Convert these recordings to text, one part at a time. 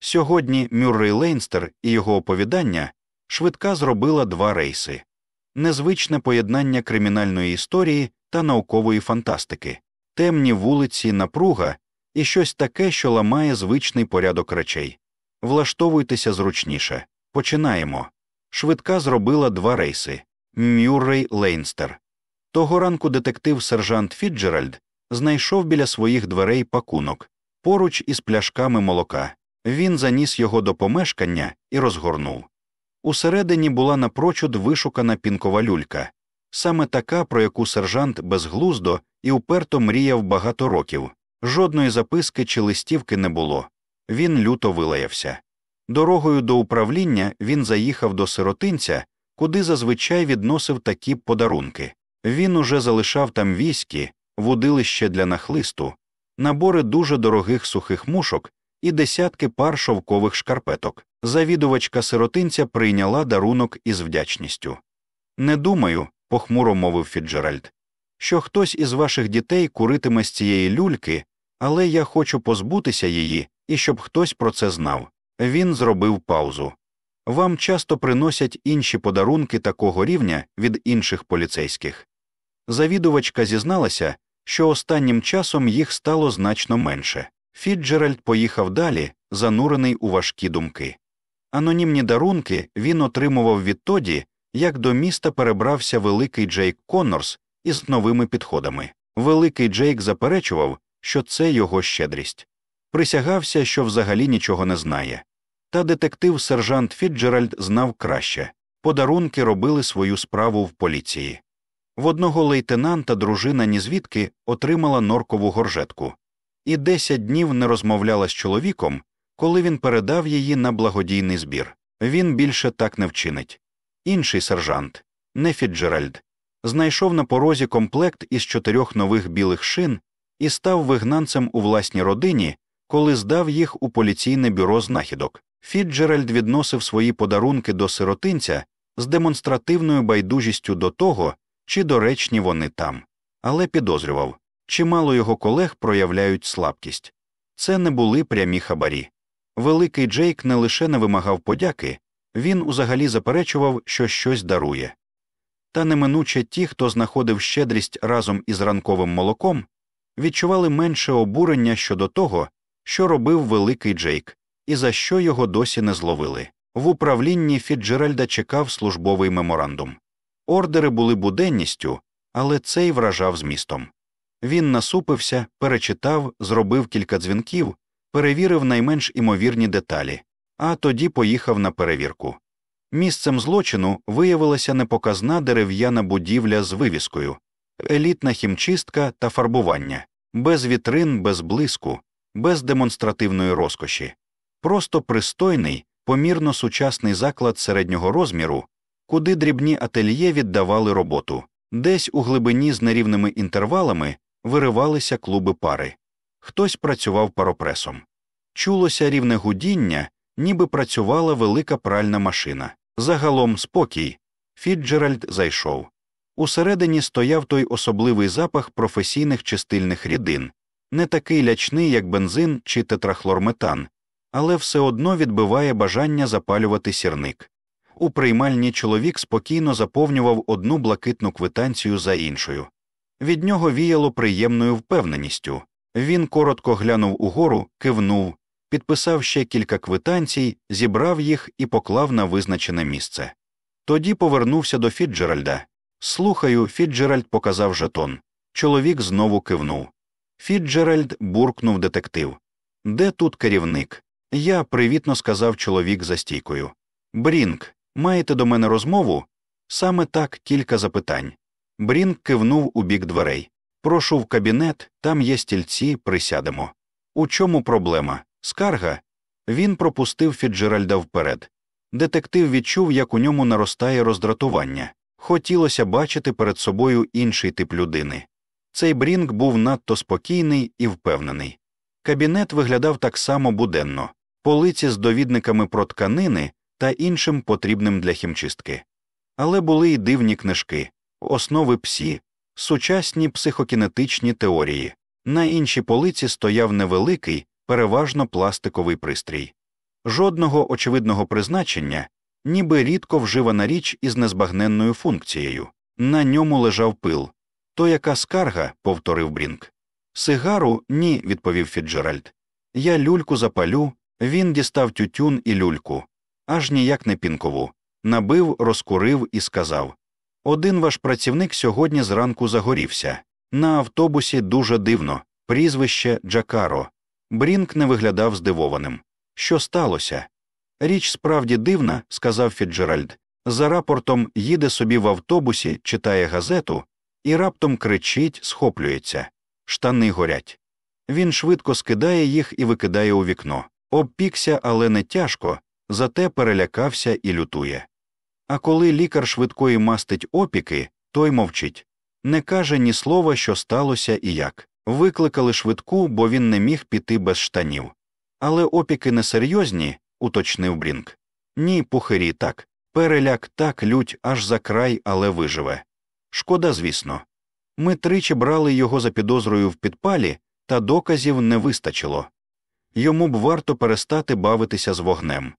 Сьогодні Мюррей Лейнстер і його оповідання швидка зробила два рейси незвичне поєднання кримінальної історії та наукової фантастики, темні вулиці, напруга і щось таке, що ламає звичний порядок речей. Влаштовуйтеся зручніше. Починаємо. Швидка зробила два рейси Мюррей Лейнстер. Того ранку детектив сержант Фіджеральд знайшов біля своїх дверей пакунок поруч із пляшками молока. Він заніс його до помешкання і розгорнув. Усередині була напрочуд вишукана пінкова люлька, саме така, про яку сержант безглуздо і уперто мріяв багато років. Жодної записки чи листівки не було. Він люто вилаявся. Дорогою до управління він заїхав до сиротинця, куди зазвичай відносив такі подарунки. Він уже залишав там військи, вудилище для нахлисту, набори дуже дорогих сухих мушок і десятки пар шовкових шкарпеток. Завідувачка сиротинця прийняла дарунок із вдячністю. Не думаю, похмуро мовив Фіджеральд, що хтось із ваших дітей куритиме з цієї люльки, але я хочу позбутися її і щоб хтось про це знав. Він зробив паузу. Вам часто приносять інші подарунки такого рівня від інших поліцейських. Завідувачка зізналася, що останнім часом їх стало значно менше. Фіджеральд поїхав далі, занурений у важкі думки. Анонімні дарунки він отримував відтоді, як до міста перебрався великий Джейк Коннорс із новими підходами. Великий Джейк заперечував, що це його щедрість. Присягався, що взагалі нічого не знає. Та детектив сержант Фіджеральд знав краще подарунки робили свою справу в поліції. В одного лейтенанта дружина нізвідки отримала норкову горжетку і десять днів не розмовляла з чоловіком, коли він передав її на благодійний збір. Він більше так не вчинить. Інший сержант, не Фіджеральд, знайшов на порозі комплект із чотирьох нових білих шин і став вигнанцем у власній родині, коли здав їх у поліційне бюро знахідок. Фіджеральд відносив свої подарунки до сиротинця з демонстративною байдужістю до того, чи доречні вони там, але підозрював чимало його колег проявляють слабкість. Це не були прямі хабарі. Великий Джейк не лише не вимагав подяки, він узагалі заперечував, що щось дарує. Та неминуче ті, хто знаходив щедрість разом із ранковим молоком, відчували менше обурення щодо того, що робив великий Джейк, і за що його досі не зловили. В управлінні Фіджеральда чекав службовий меморандум. Ордери були буденністю, але цей вражав змістом. Він насупився, перечитав, зробив кілька дзвінків, перевірив найменш імовірні деталі, а тоді поїхав на перевірку. Місцем злочину виявилася непоказна дерев'яна будівля з вивіскою, елітна хімчистка та фарбування, без вітрин, без блиску, без демонстративної розкоші, просто пристойний, помірно сучасний заклад середнього розміру, куди дрібні ательє віддавали роботу, десь у глибині з нерівними інтервалами виривалися клуби пари. Хтось працював паропресом. Чулося рівне гудіння, ніби працювала велика пральна машина. Загалом спокій. Фіджеральд зайшов. Усередині стояв той особливий запах професійних чистильних рідин, не такий лячний, як бензин чи тетрахлорметан, але все одно відбиває бажання запалювати сірник. У приймальні чоловік спокійно заповнював одну блакитну квитанцію за іншою. Від нього віяло приємною впевненістю. Він коротко глянув угору, кивнув, підписав ще кілька квитанцій, зібрав їх і поклав на визначене місце. Тоді повернувся до Фіджеральда. Слухаю, Фіджеральд показав жетон. Чоловік знову кивнув. Фіджеральд буркнув детектив. Де тут керівник? Я привітно сказав чоловік за стійкою. Брінк, маєте до мене розмову? Саме так кілька запитань. Брінк кивнув у бік дверей. Прошу в кабінет, там є стільці, присядемо. У чому проблема? Скарга? Він пропустив Фіджеральда вперед. Детектив відчув, як у ньому наростає роздратування. Хотілося бачити перед собою інший тип людини. Цей Брінк був надто спокійний і впевнений. Кабінет виглядав так само буденно, полиці з довідниками про тканини та іншим потрібним для хімчистки. Але були й дивні книжки, основи псі, сучасні психокінетичні теорії. На іншій полиці стояв невеликий, переважно пластиковий пристрій. Жодного очевидного призначення, ніби рідко вживана річ із незбагненною функцією. На ньому лежав пил. То яка скарга? повторив Брінк. Сигару ні, відповів Фіджеральд. Я люльку запалю, він дістав тютюн і люльку, аж ніяк не пінкову. Набив, розкурив і сказав Один ваш працівник сьогодні зранку загорівся. На автобусі дуже дивно, прізвище Джакаро. Брінк не виглядав здивованим. Що сталося? Річ справді дивна, сказав Фіджеральд. За рапортом їде собі в автобусі, читає газету і раптом кричить, схоплюється. Штани горять. Він швидко скидає їх і викидає у вікно. Обпікся, але не тяжко, зате перелякався і лютує. А коли лікар швидкої мастить опіки, той мовчить не каже ні слова, що сталося і як. Викликали швидку, бо він не міг піти без штанів. Але опіки несерйозні, уточнив Брінк. Ні, пухирі так. Переляк так лють аж за край, але виживе. Шкода, звісно. Ми тричі брали його за підозрою в підпалі, та доказів не вистачило. Йому б варто перестати бавитися з вогнем.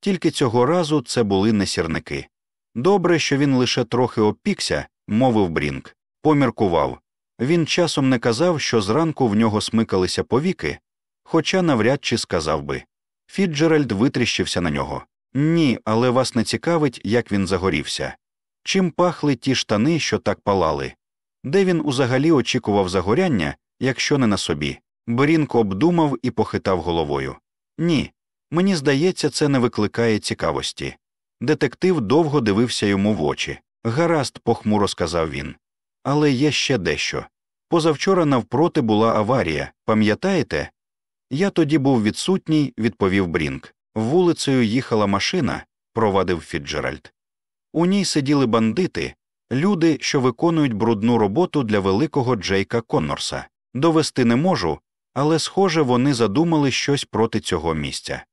Тільки цього разу це були не сірники. Добре, що він лише трохи опікся, мовив Брінк, поміркував. Він часом не казав, що зранку в нього смикалися повіки, хоча навряд чи сказав би. Фіджеральд витріщився на нього. Ні, але вас не цікавить, як він загорівся. Чим пахли ті штани, що так палали? Де він узагалі очікував загоряння, якщо не на собі? Брінк обдумав і похитав головою. Ні, мені здається, це не викликає цікавості. Детектив довго дивився йому в очі. Гаразд, похмуро сказав він. Але є ще дещо. Позавчора навпроти була аварія, пам'ятаєте? Я тоді був відсутній, відповів Брінк. Вулицею їхала машина, провадив Фіджеральд. У ній сиділи бандити, люди, що виконують брудну роботу для великого Джейка Коннорса. Довести не можу, але, схоже, вони задумали щось проти цього місця.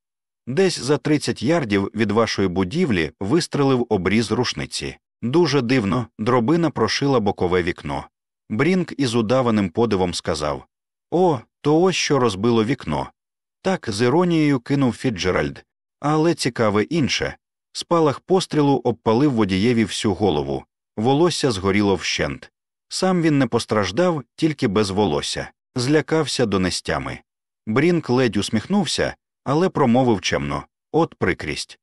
Десь за 30 ярдів від вашої будівлі вистрелив обріз рушниці. Дуже дивно, дробина прошила бокове вікно. Брінк із удаваним подивом сказав О, то ось що розбило вікно. Так, з іронією кинув Фіджеральд, але цікаве інше спалах пострілу обпалив водієві всю голову, волосся згоріло вщент. Сам він не постраждав, тільки без волосся, злякався донестями. Брінк ледь усміхнувся, але промовив чемно от прикрість.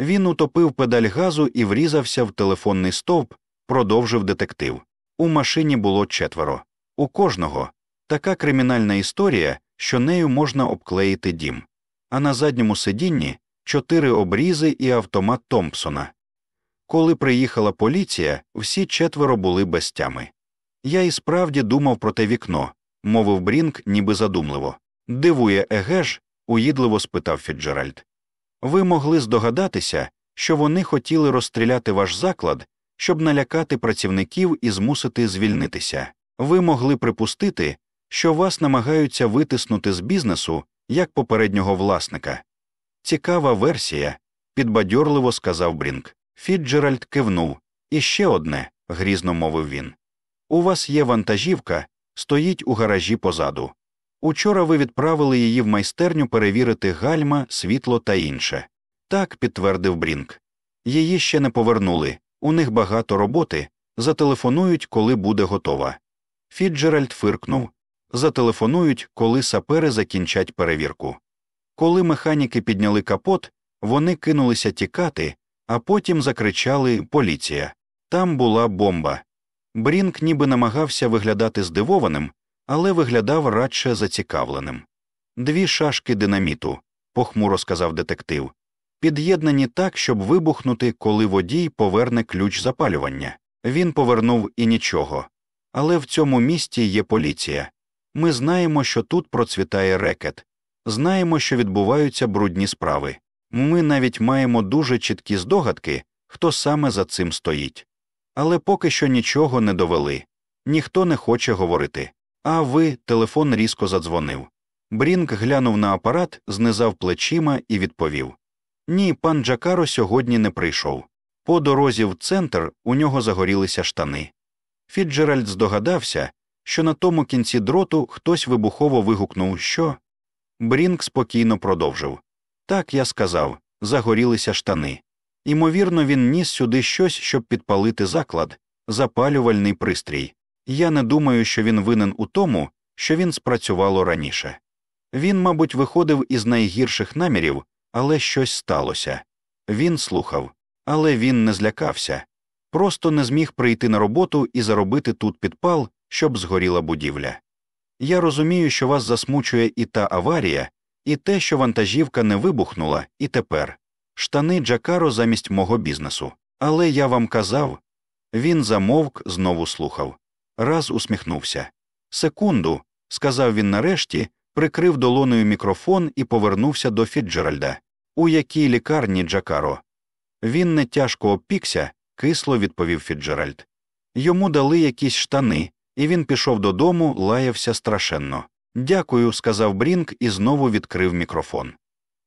Він утопив педаль газу і врізався в телефонний стовп, продовжив детектив. У машині було четверо. У кожного така кримінальна історія, що нею можна обклеїти дім. А на задньому сидінні чотири обрізи і автомат Томпсона. Коли приїхала поліція, всі четверо були без тями. Я і справді думав про те вікно, мовив Брінк, ніби задумливо. Дивує, еге ж? Уїдливо спитав Фіджеральд. Ви могли здогадатися, що вони хотіли розстріляти ваш заклад, щоб налякати працівників і змусити звільнитися. Ви могли припустити, що вас намагаються витиснути з бізнесу як попереднього власника. Цікава версія, підбадьорливо сказав Брінк. Фіджеральд кивнув. І ще одне, грізно мовив він. У вас є вантажівка, стоїть у гаражі позаду. Учора ви відправили її в майстерню перевірити гальма, світло та інше. Так, підтвердив Брінк. Її ще не повернули, у них багато роботи, зателефонують, коли буде готова. Фіджеральд фиркнув зателефонують, коли сапери закінчать перевірку. Коли механіки підняли капот, вони кинулися тікати, а потім закричали Поліція. Там була бомба. Брінк ніби намагався виглядати здивованим, але виглядав радше зацікавленим. Дві шашки динаміту, похмуро сказав детектив, під'єднані так, щоб вибухнути, коли водій поверне ключ запалювання. Він повернув і нічого. Але в цьому місті є поліція. Ми знаємо, що тут процвітає рекет, знаємо, що відбуваються брудні справи. Ми навіть маємо дуже чіткі здогадки, хто саме за цим стоїть. Але поки що нічого не довели, ніхто не хоче говорити. А ви, телефон різко задзвонив. Брінк глянув на апарат, знизав плечима і відповів Ні, пан Джакаро сьогодні не прийшов. По дорозі в центр у нього загорілися штани. Фіджеральд здогадався, що на тому кінці дроту хтось вибухово вигукнув що. Брінк спокійно продовжив Так я сказав, загорілися штани. Імовірно, він ніс сюди щось, щоб підпалити заклад, запалювальний пристрій. Я не думаю, що він винен у тому, що він спрацювало раніше. Він, мабуть, виходив із найгірших намірів, але щось сталося. Він слухав, але він не злякався, просто не зміг прийти на роботу і заробити тут підпал, щоб згоріла будівля. Я розумію, що вас засмучує і та аварія, і те, що вантажівка не вибухнула, і тепер штани Джакаро замість мого бізнесу. Але я вам казав. Він замовк, знову слухав. Раз усміхнувся. Секунду, сказав він нарешті, прикрив долоною мікрофон і повернувся до Фіджеральда. У якій лікарні Джакаро? Він не тяжко опікся, кисло відповів Фіджеральд. Йому дали якісь штани, і він пішов додому, лаявся страшенно. Дякую, сказав Брінк і знову відкрив мікрофон.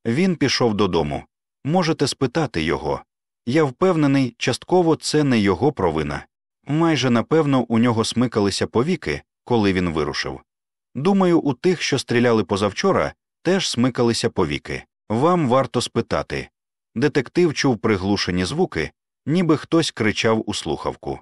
Він пішов додому. Можете спитати його. Я впевнений, частково це не його провина. Майже напевно у нього смикалися повіки, коли він вирушив. Думаю, у тих, що стріляли позавчора, теж смикалися повіки. Вам варто спитати. Детектив чув приглушені звуки, ніби хтось кричав у слухавку.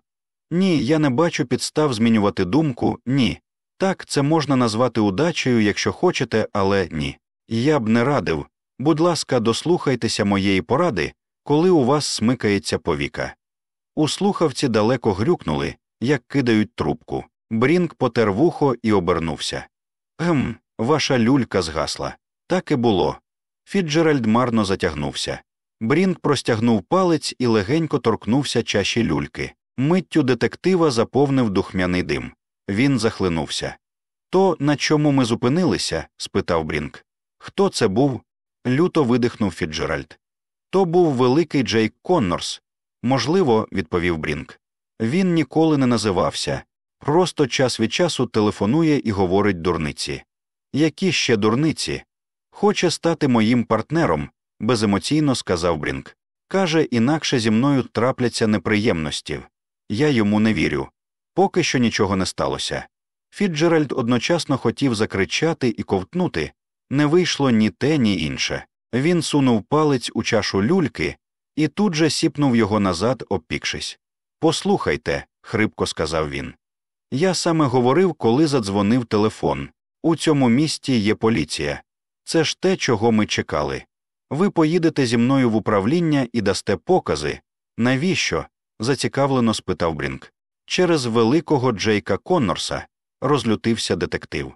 Ні, я не бачу підстав змінювати думку, ні. Так, це можна назвати удачею, якщо хочете, але ні. Я б не радив. Будь ласка, дослухайтеся моєї поради, коли у вас смикається повіка. У слухавці далеко грюкнули, як кидають трубку. Брінк потер вухо і обернувся. Ем, ваша люлька згасла. Так і було. Фіджеральд марно затягнувся. Брінк простягнув палець і легенько торкнувся чаші люльки. Миттю детектива заповнив духмяний дим. Він захлинувся. То, на чому ми зупинилися? спитав Брінк. Хто це був? люто видихнув Фіджеральд. То був великий Джейк Коннорс. Можливо, відповів Брінк. Він ніколи не називався, просто час від часу телефонує і говорить дурниці. Які ще дурниці? Хоче стати моїм партнером, беземоційно сказав Брінк. Каже, інакше зі мною трапляться неприємності. Я йому не вірю. Поки що нічого не сталося. Фіджеральд одночасно хотів закричати і ковтнути, не вийшло ні те, ні інше. Він сунув палець у чашу люльки і тут же сіпнув його назад, обпікшись. Послухайте, хрипко сказав він. Я саме говорив, коли задзвонив телефон. У цьому місті є поліція. Це ж те, чого ми чекали. Ви поїдете зі мною в управління і дасте покази. Навіщо? зацікавлено спитав Брінк. Через великого Джейка Коннорса розлютився детектив.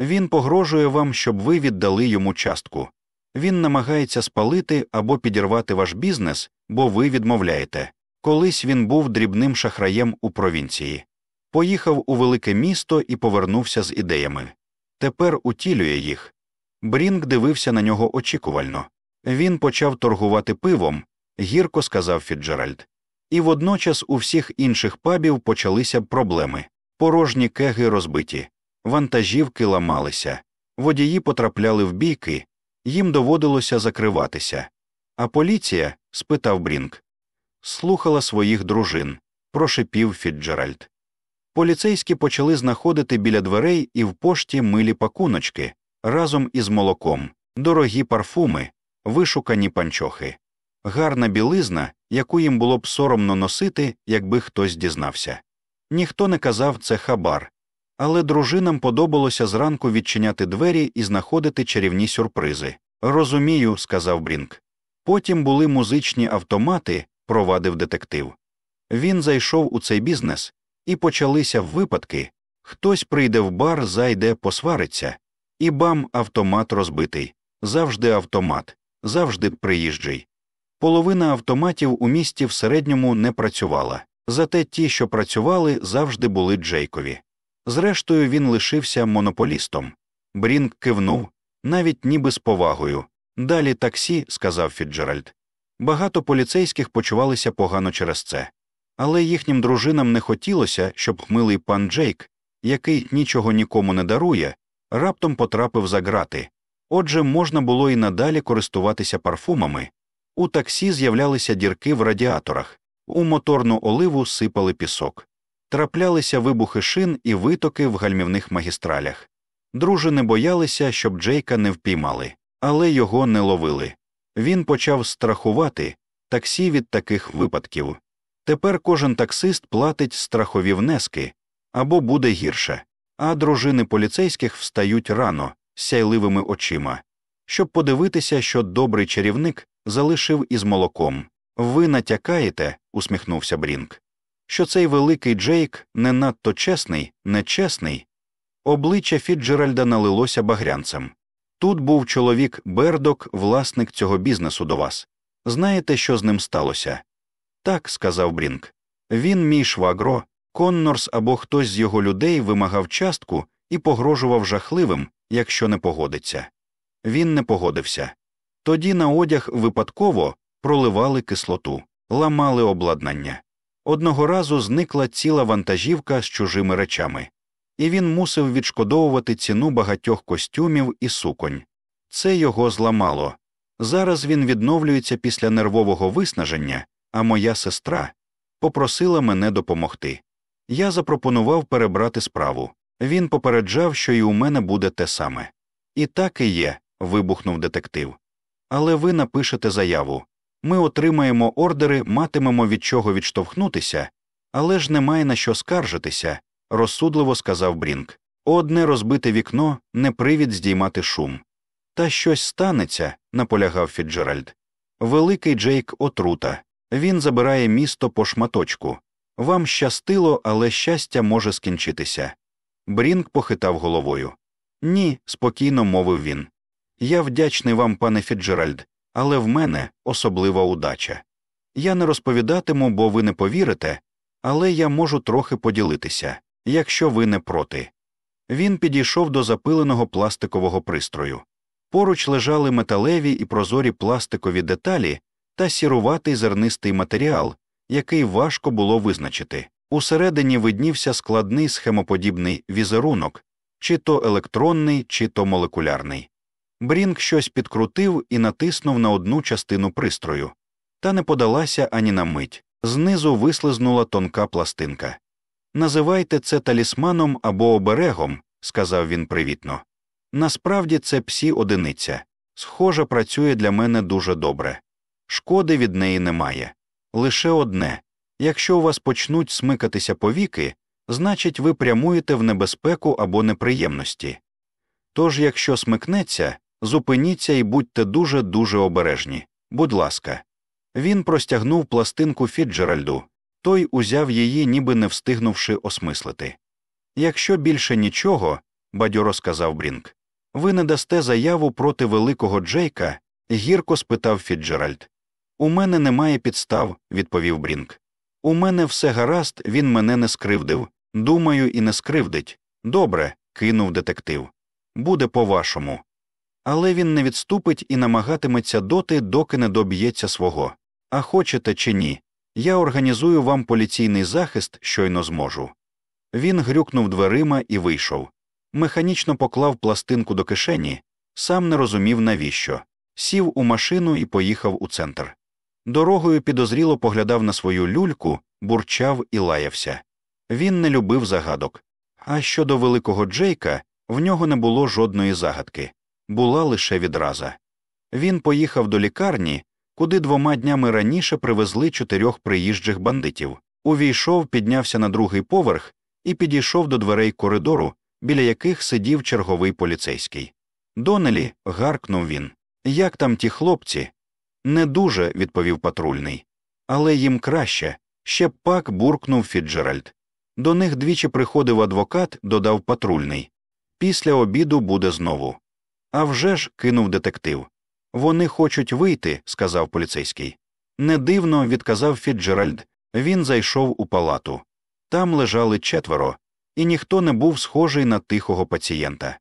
Він погрожує вам, щоб ви віддали йому частку. Він намагається спалити або підірвати ваш бізнес, бо ви відмовляєте. Колись він був дрібним шахраєм у провінції. Поїхав у велике місто і повернувся з ідеями. Тепер утілює їх. Брінк дивився на нього очікувально. Він почав торгувати пивом, гірко сказав Фіджеральд. І водночас у всіх інших пабів почалися проблеми порожні кеги розбиті, вантажівки ламалися, водії потрапляли в бійки, їм доводилося закриватися. А поліція? спитав Брінк. Слухала своїх дружин, прошипів Фіджеральд. Поліцейські почали знаходити біля дверей і в пошті милі пакуночки разом із молоком, дорогі парфуми, вишукані панчохи, гарна білизна, яку їм було б соромно носити, якби хтось дізнався. Ніхто не казав це хабар, але дружинам подобалося зранку відчиняти двері і знаходити чарівні сюрпризи. Розумію, сказав Брінк. Потім були музичні автомати, провадив детектив. Він зайшов у цей бізнес, і почалися випадки хтось прийде в бар, зайде, посвариться, і бам, автомат розбитий. Завжди автомат, завжди приїжджий. Половина автоматів у місті в середньому не працювала, зате ті, що працювали, завжди були Джейкові. Зрештою, він лишився монополістом. Брінк кивнув, навіть ніби з повагою. Далі таксі, сказав Фіджеральд. Багато поліцейських почувалися погано через це, але їхнім дружинам не хотілося, щоб хмилий пан Джейк, який нічого нікому не дарує, раптом потрапив за грати. Отже, можна було і надалі користуватися парфумами. У таксі з'являлися дірки в радіаторах, у моторну оливу сипали пісок, траплялися вибухи шин і витоки в гальмівних магістралях. Дружини боялися, щоб Джейка не впіймали. але його не ловили. Він почав страхувати таксі від таких випадків. Тепер кожен таксист платить страхові внески або буде гірше, а дружини поліцейських встають рано сяйливими очима, щоб подивитися, що добрий чарівник залишив із молоком. Ви натякаєте, усміхнувся Брінк, що цей великий Джейк не надто чесний, нечесний. Обличчя Фіджеральда налилося багрянцем. Тут був чоловік Бердок, власник цього бізнесу до вас. Знаєте, що з ним сталося? Так, сказав Брінк. Він, мій швагро, Коннорс або хтось з його людей вимагав частку і погрожував жахливим, якщо не погодиться. Він не погодився. Тоді на одяг випадково проливали кислоту, ламали обладнання. Одного разу зникла ціла вантажівка з чужими речами, і він мусив відшкодовувати ціну багатьох костюмів і суконь. Це його зламало. Зараз він відновлюється після нервового виснаження, а моя сестра попросила мене допомогти. Я запропонував перебрати справу. Він попереджав, що і у мене буде те саме. І так і є, вибухнув детектив. Але ви напишете заяву. Ми отримаємо ордери, матимемо від чого відштовхнутися, але ж немає на що скаржитися, розсудливо сказав Брінк. Одне розбите вікно не привід здіймати шум. Та щось станеться, наполягав Фіджеральд. Великий Джейк отрута. Він забирає місто по шматочку. Вам щастило, але щастя може скінчитися. Брінк похитав головою. Ні, спокійно мовив він. Я вдячний вам, пане Фіджеральд, але в мене особлива удача. Я не розповідатиму, бо ви не повірите, але я можу трохи поділитися, якщо ви не проти. Він підійшов до запиленого пластикового пристрою. Поруч лежали металеві і прозорі пластикові деталі та сіруватий зернистий матеріал, який важко було визначити. Усередині виднівся складний схемоподібний візерунок, чи то електронний, чи то молекулярний. Брінк щось підкрутив і натиснув на одну частину пристрою, та не подалася ані на мить. Знизу вислизнула тонка пластинка. Називайте це талісманом або оберегом, сказав він привітно. Насправді це псі одиниця. Схоже, працює для мене дуже добре. Шкоди від неї немає. Лише одне якщо у вас почнуть смикатися повіки, значить, ви прямуєте в небезпеку або неприємності. Тож, якщо смикнеться, зупиніться і будьте дуже дуже обережні. Будь ласка. Він простягнув пластинку Фіджеральду, той узяв її, ніби не встигнувши осмислити. Якщо більше нічого, бадьоро сказав Брінк, ви не дасте заяву проти великого Джейка, гірко спитав Фіджеральд. У мене немає підстав, відповів Брінк. У мене все гаразд, він мене не скривдив. Думаю, і не скривдить. Добре, кинув детектив. Буде по вашому. Але він не відступить і намагатиметься доти, доки не доб'ється свого. А хочете чи ні, я організую вам поліційний захист, щойно зможу. Він грюкнув дверима і вийшов. Механічно поклав пластинку до кишені, сам не розумів навіщо, сів у машину і поїхав у центр. Дорогою підозріло поглядав на свою люльку, бурчав і лаявся. Він не любив загадок. А щодо великого Джейка, в нього не було жодної загадки, була лише відраза. Він поїхав до лікарні, куди двома днями раніше привезли чотирьох приїжджих бандитів, увійшов, піднявся на другий поверх і підійшов до дверей коридору, біля яких сидів черговий поліцейський. Донелі, гаркнув він. Як там ті хлопці? Не дуже, відповів патрульний. Але їм краще. Ще б пак буркнув Фіджеральд. До них двічі приходив адвокат, додав патрульний. Після обіду буде знову. «А вже ж», – кинув детектив. Вони хочуть вийти, сказав поліцейський. Не дивно, відказав Фіджеральд. Він зайшов у палату. Там лежали четверо, і ніхто не був схожий на тихого пацієнта.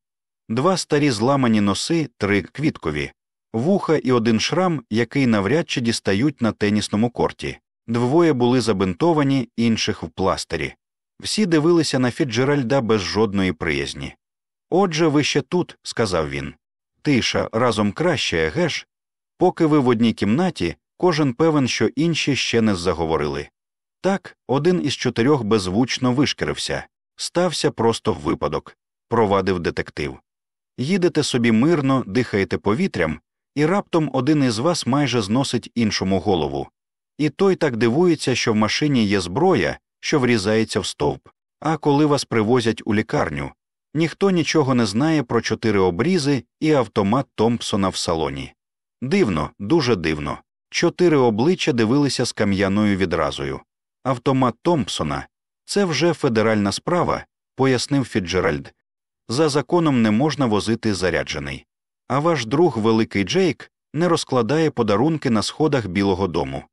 Два старі зламані носи, три квіткові, вуха і один шрам, який навряд чи дістають на тенісному корті. Двоє були забинтовані, інших в пластирі. Всі дивилися на Фіджеральда без жодної приязні. Отже, ви ще тут, сказав він. Тиша разом краще, геш? Поки ви в одній кімнаті, кожен певен, що інші ще не заговорили. Так, один із чотирьох беззвучно вишкірився. Стався просто випадок, провадив детектив. Їдете собі мирно, дихаєте повітрям, і раптом один із вас майже зносить іншому голову. І той так дивується, що в машині є зброя, що врізається в стовп. А коли вас привозять у лікарню, ніхто нічого не знає про чотири обрізи і автомат Томпсона в салоні. Дивно, дуже дивно. Чотири обличчя дивилися з кам'яною відразою. Автомат Томпсона це вже федеральна справа, пояснив Фіджеральд. За законом не можна возити заряджений. А ваш друг Великий Джейк не розкладає подарунки на сходах Білого дому.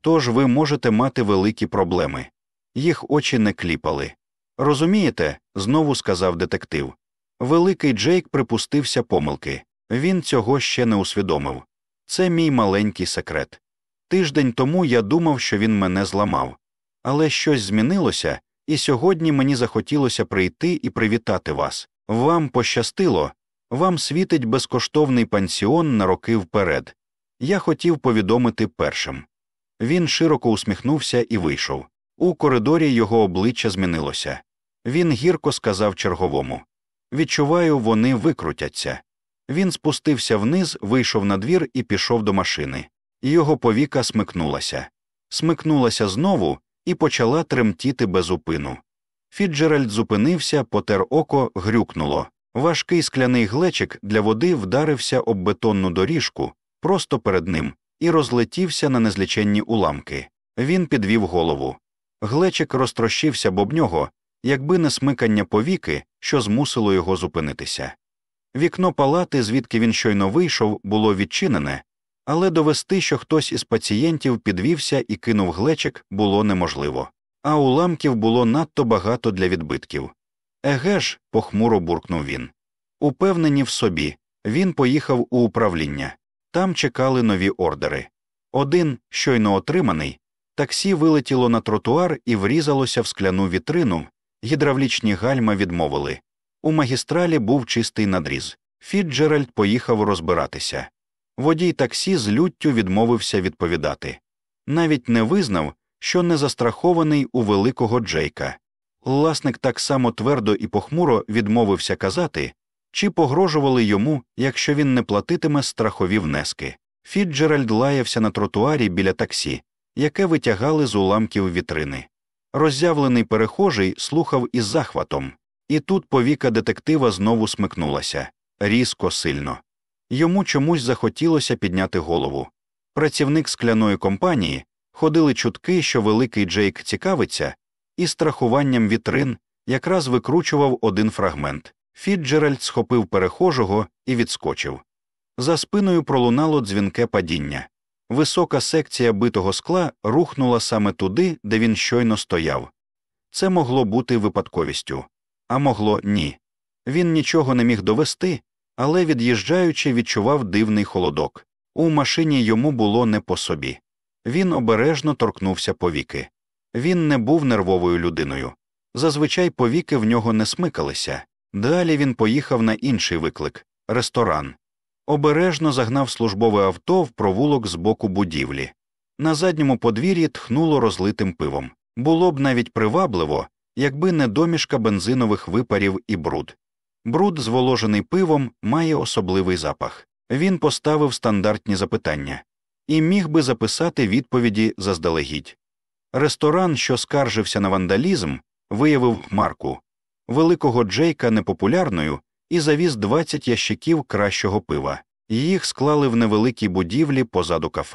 Тож ви можете мати великі проблеми. Їх очі не кліпали. Розумієте, знову сказав детектив. Великий Джейк припустився помилки. Він цього ще не усвідомив. Це мій маленький секрет. Тиждень тому я думав, що він мене зламав. Але щось змінилося, і сьогодні мені захотілося прийти і привітати вас. Вам пощастило, вам світить безкоштовний пансіон на роки вперед. Я хотів повідомити першим. Він широко усміхнувся і вийшов. У коридорі його обличчя змінилося. Він гірко сказав черговому Відчуваю, вони викрутяться. Він спустився вниз, вийшов на двір і пішов до машини. Його повіка смикнулася. Смикнулася знову і почала тремтіти без упину. Фіджеральд зупинився, потер око, грюкнуло. Важкий скляний глечик для води вдарився об бетонну доріжку просто перед ним і розлетівся на незліченні уламки. Він підвів голову. Глечик розтрощився б об нього, якби не смикання повіки, що змусило його зупинитися. Вікно палати, звідки він щойно вийшов, було відчинене, але довести, що хтось із пацієнтів підвівся і кинув глечик, було неможливо, а уламків було надто багато для відбитків. Еге ж, похмуро буркнув він. Упевнені в собі, він поїхав у управління. Там чекали нові ордери. Один, щойно отриманий, таксі вилетіло на тротуар і врізалося в скляну вітрину, гідравлічні гальма відмовили. У магістралі був чистий надріз. Фіджеральд поїхав розбиратися. Водій таксі з люттю відмовився відповідати. Навіть не визнав, що не застрахований у великого Джейка. Власник так само твердо і похмуро відмовився казати, чи погрожували йому, якщо він не платитиме страхові внески. Фіджеральд лаявся на тротуарі біля таксі, яке витягали з уламків вітрини. Роззявлений перехожий слухав із захватом, і тут повіка детектива знову смикнулася різко сильно. Йому чомусь захотілося підняти голову. Працівник скляної компанії ходили чутки, що великий Джейк цікавиться, і страхуванням вітрин якраз викручував один фрагмент. Фіджеральд схопив перехожого і відскочив. За спиною пролунало дзвінке падіння. Висока секція битого скла рухнула саме туди, де він щойно стояв. Це могло бути випадковістю, а могло ні. Він нічого не міг довести, але, від'їжджаючи, відчував дивний холодок. У машині йому було не по собі. Він обережно торкнувся повіки. Він не був нервовою людиною. Зазвичай повіки в нього не смикалися. Далі він поїхав на інший виклик ресторан. Обережно загнав службове авто в провулок з боку будівлі. На задньому подвір'ї тхнуло розлитим пивом. Було б навіть привабливо, якби не домішка бензинових випарів і бруд. Бруд, зволожений пивом, має особливий запах. Він поставив стандартні запитання і міг би записати відповіді заздалегідь. Ресторан, що скаржився на вандалізм, виявив марку великого Джейка непопулярною і завіз 20 ящиків кращого пива. Їх склали в невеликій будівлі позаду кафе.